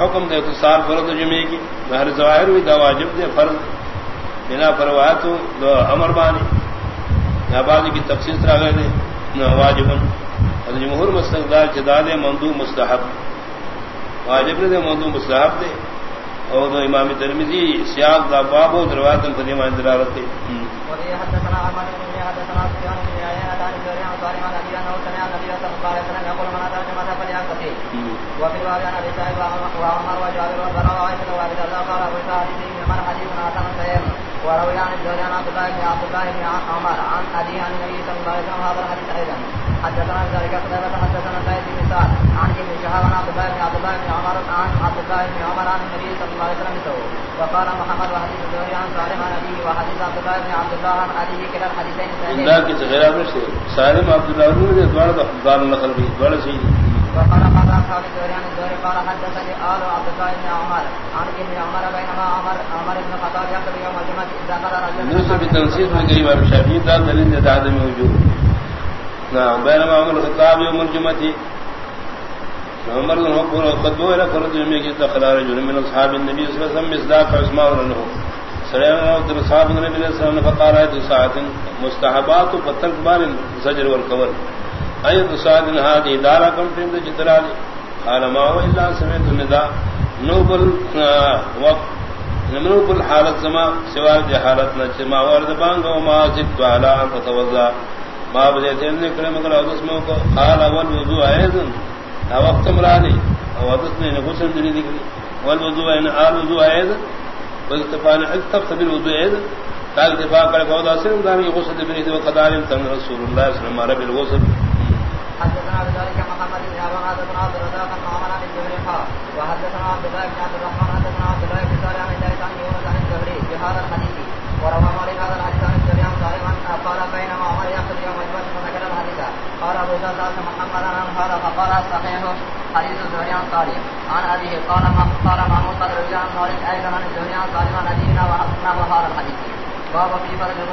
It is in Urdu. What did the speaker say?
حکم دے اتصال فرد جمعے کی ہر ظاہر ہوئی دا واجب دے فرض بنا پروایت دو امر بانی نابازی کی تفصیل طرح گئے دے واجب جمہور مستقدار جداد مندو مستحب واجب دے مندو مستحب دے اور دو امام ترمیزی سیاق دا باب و دروات قدیم اندرارت دے حدثنا عمر بن حدثنا سفيان بن عيينة عن الزهري عن صالح عن أبي أنه النبي صلى الله عليه وسلم يقول من أتى الجمعة فليعتقي وفي الباب عن أبي سعيد وعمر وجابر والبراء وعائشة وعبد الله قال أبو سعيد من حديث حسن سير وروي عن الزهري عن عبد الله بن عبد الله بن عمر عن أبي عن النبي صلى الله عليه وسلم هذا الحديث أيضا حدثنا ذلك قتيبة حدثنا سعيد بن سعد عن ابن شهاب عن عبد الله بن عبد الله بن عمر عن عبد الله بن عمر عن النبي صلى الله عليه وسلم وقال محمد وحديث الزهري عن صالح عن أبيه وحديث عبد الله بن عبد الله عن أبيه كلا الحديثين سعيدين سالم عبد الله بن دوار دار النقل به دوار سيد وقال قال اصحاب الزهري عن الزهري قال حدثني آل عبد الله بن عمر. عن ابن عمر بينما عمر. عمر بن الخطاب يكتب يوم الجمعة إذا قال رجل يوسف بالتنسيق من قريب أبو الشافعي دار دليل عدم وجود نعم. بينما عمر الخطاب يوم الجمعة. عمر بن الخطاب قدوه إلى فرد يوم يجد دخل رجل من أصحاب النبي صلى الله عليه وسلم مصداق عثمان له صحاب النبي صلى الله عليه وسلم فقال آية ساعة مستحبات فترك بار الزجر والكور آية ساعة هذه دارا كم في عند جدرالي قال ما هو إلا سمعت النداء. نوبل وقت. نوبل حالت زما؟ سوال دي حالتنا ما ورد بانگ وما زدت على أن تتوضع ما بدأت أن نكرم مگر أودس موقع قال والوضوء أيضا وقت مراني أودسني نغسل دلي ذكري والوضوء أن آل وضوء أيضا والاتفاق اكتفت بالوضوء ايضا قال اتفاق قال فوضا سلم دام يغسل بريد وقدار تم رسول الله صلى الله عليه وسلم رب بالغسل حدثنا بذلك محمد بن عبان حدثنا عبد الرزاق بن عمر عن الزهري وحدثنا عبد الله بن عبد الرحمن حدثنا عبد الله بن صالح عن الله عن يونس عن الزهري بهذا الحديث. وروى مالك هذا الحديث عن الزهري عن صالح قال بينما عمر ياخذ يوم الجمعه فذكر الحديث. قال ابو سعد محمد عن هذا فقال صحيح حديث الزهري عن صالح. عن ابيه قال ما قال محمود قد روي عن مالك ايضا عن الزهري عن صالح عن ابينا وهذا الحديث. باب في فرج